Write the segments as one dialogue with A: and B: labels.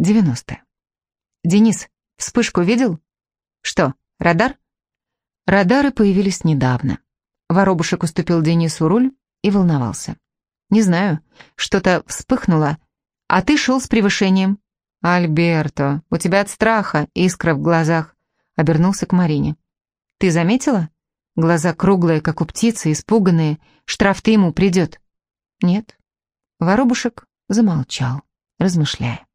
A: 90. «Денис, вспышку видел?» «Что, радар?» Радары появились недавно. Воробушек уступил Денису руль и волновался. «Не знаю, что-то вспыхнуло, а ты шел с превышением». «Альберто, у тебя от страха искра в глазах», — обернулся к Марине. «Ты заметила? Глаза круглые, как у птицы, испуганные. Штраф-то ему придет». «Нет». Воробушек замолчал, размышляя.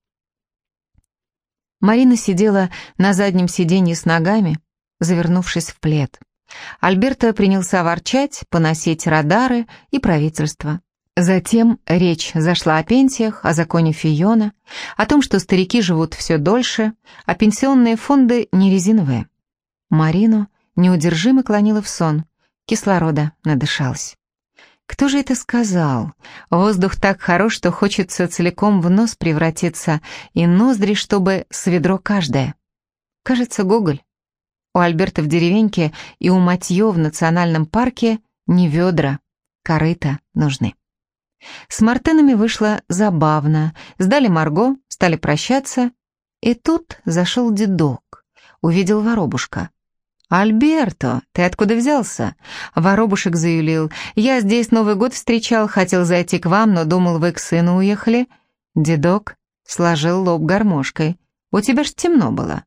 A: Марина сидела на заднем сиденье с ногами, завернувшись в плед. Альберто принялся ворчать, поносить радары и правительство. Затем речь зашла о пенсиях, о законе Фиона, о том, что старики живут все дольше, а пенсионные фонды не резиновые. Марину неудержимо клонила в сон, кислорода надышалась. Кто же это сказал? Воздух так хорош, что хочется целиком в нос превратиться, и ноздри, чтобы с ведро каждое. Кажется, Гоголь. У Альберта в деревеньке и у Матье в национальном парке не ведра, корыта нужны. С Мартенами вышло забавно. Сдали Марго, стали прощаться. И тут зашел дедок. Увидел воробушка. «Альберто, ты откуда взялся?» Воробушек заявил. «Я здесь Новый год встречал, хотел зайти к вам, но думал, вы к сыну уехали». Дедок сложил лоб гармошкой. «У тебя ж темно было».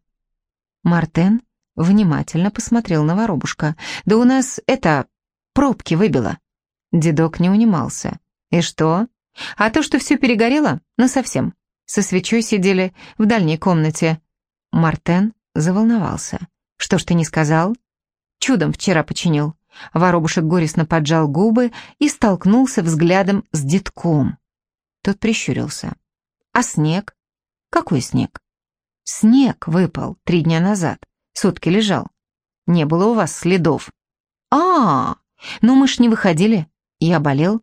A: Мартен внимательно посмотрел на воробушка. «Да у нас это... пробки выбило». Дедок не унимался. «И что?» «А то, что все перегорело, насовсем. Со свечой сидели в дальней комнате». Мартен заволновался. «Что ж ты не сказал?» «Чудом вчера починил». Воробушек горестно поджал губы и столкнулся взглядом с детком. Тот прищурился. «А снег?» «Какой снег?» «Снег выпал три дня назад. Сутки лежал. Не было у вас следов». «А, ну мы ж не выходили. Я болел».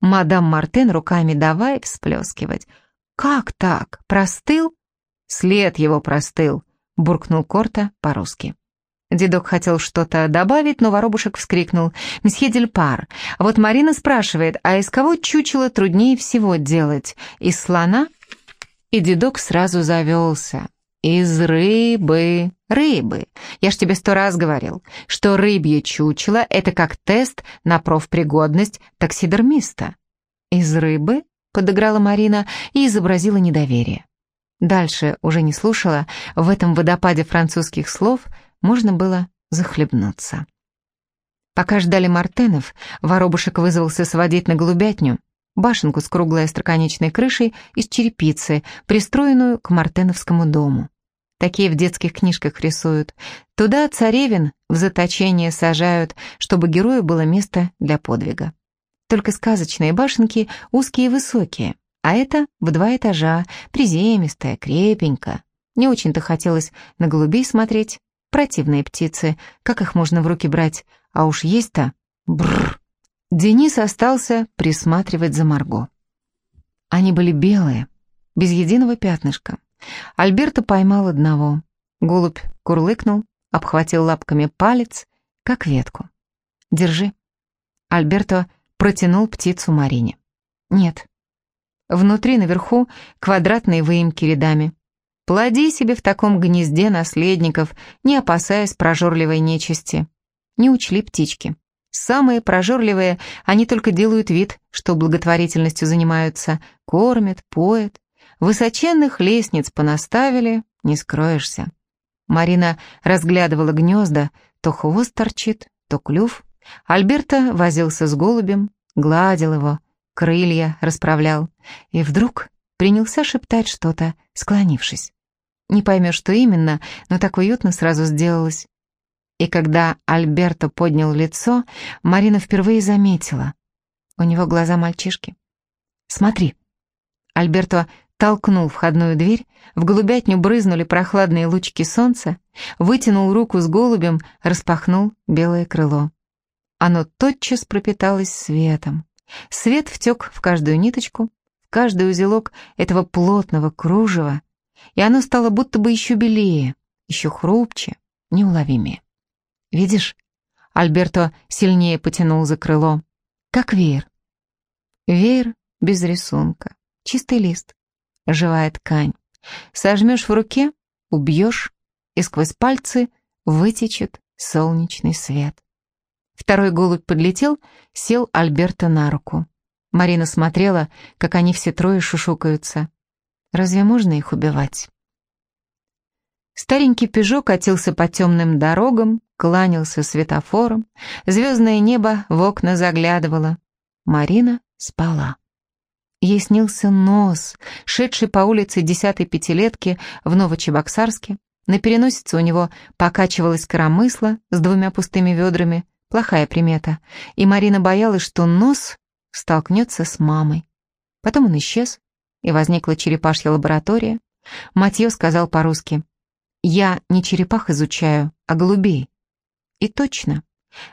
A: Мадам Мартен руками давай всплескивать. «Как так? Простыл?» «След его простыл», — буркнул Корта по-русски. Дедок хотел что-то добавить, но воробушек вскрикнул. «Месье Дельпар, вот Марина спрашивает, а из кого чучело труднее всего делать? Из слона?» И дедок сразу завелся. «Из рыбы». «Рыбы. Я ж тебе сто раз говорил, что рыбье чучело — это как тест на профпригодность таксидермиста». «Из рыбы?» — подыграла Марина и изобразила недоверие. Дальше уже не слушала, в этом водопаде французских слов можно было захлебнуться. Пока ждали Мартенов, воробушек вызвался сводить на голубятню, башенку с круглой остроконечной крышей из черепицы, пристроенную к Мартеновскому дому. Такие в детских книжках рисуют. Туда царевин в заточение сажают, чтобы герою было место для подвига. Только сказочные башенки узкие и высокие, а это в два этажа, приземистая, крепенько. Не очень-то хотелось на голубей смотреть. Противные птицы, как их можно в руки брать? А уж есть-то... Бррр. Денис остался присматривать за Марго. Они были белые, без единого пятнышка. Альберто поймал одного. Голубь курлыкнул, обхватил лапками палец, как ветку. «Держи». Альберто протянул птицу Марине. «Нет». Внутри, наверху, квадратные выемки рядами. Плоди себе в таком гнезде наследников, не опасаясь прожорливой нечисти. Не учли птички. Самые прожорливые, они только делают вид, что благотворительностью занимаются, кормят, поят, Высоченных лестниц понаставили, не скроешься. Марина разглядывала гнезда, то хвост торчит, то клюв. Альберта возился с голубем, гладил его, крылья расправлял. И вдруг принялся шептать что-то, склонившись. Не поймешь, что именно, но так уютно сразу сделалось. И когда Альберто поднял лицо, Марина впервые заметила. У него глаза мальчишки. «Смотри». Альберто толкнул входную дверь, в голубятню брызнули прохладные лучики солнца, вытянул руку с голубем, распахнул белое крыло. Оно тотчас пропиталось светом. Свет втек в каждую ниточку, в каждый узелок этого плотного кружева, и оно стало будто бы еще белее, еще хрупче, неуловимее. «Видишь?» Альберто сильнее потянул за крыло. «Как веер». Веер без рисунка, чистый лист живая ткань. Сожмешь в руке — убьешь, и сквозь пальцы вытечет солнечный свет. Второй голубь подлетел, сел Альберта на руку. Марина смотрела, как они все трое шушукаются. Разве можно их убивать? Старенький «Пежо» катился по темным дорогам, кланялся светофором, звездное небо в окна заглядывало. Марина спала. Ей снился нос, шедший по улице десятой пятилетки в Новочебоксарске. На переносице у него покачивалась коромысла с двумя пустыми ведрами, плохая примета, и Марина боялась, что нос столкнется с мамой. Потом он исчез, и возникла черепашья лаборатория. Матье сказал по-русски, «Я не черепах изучаю, а голубей». И точно,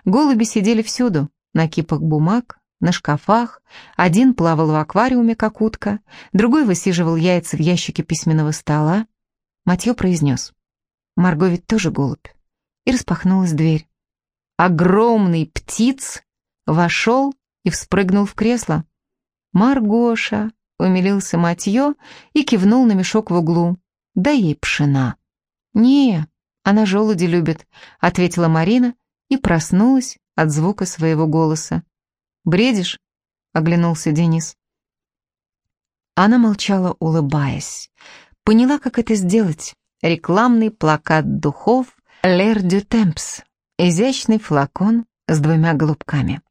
A: голуби сидели всюду, на кипах бумаг, на шкафах, один плавал в аквариуме, как утка, другой высиживал яйца в ящике письменного стола. Матье произнес, «Марго ведь тоже голубь». И распахнулась дверь. Огромный птиц вошел и вспрыгнул в кресло. «Маргоша!» — умилился Матье и кивнул на мешок в углу. «Да ей пшена». «Не, она желуди любит», — ответила Марина и проснулась от звука своего голоса. «Бредишь?» — оглянулся Денис. Она молчала, улыбаясь. Поняла, как это сделать. Рекламный плакат духов «L'air du temps», изящный флакон с двумя голубками.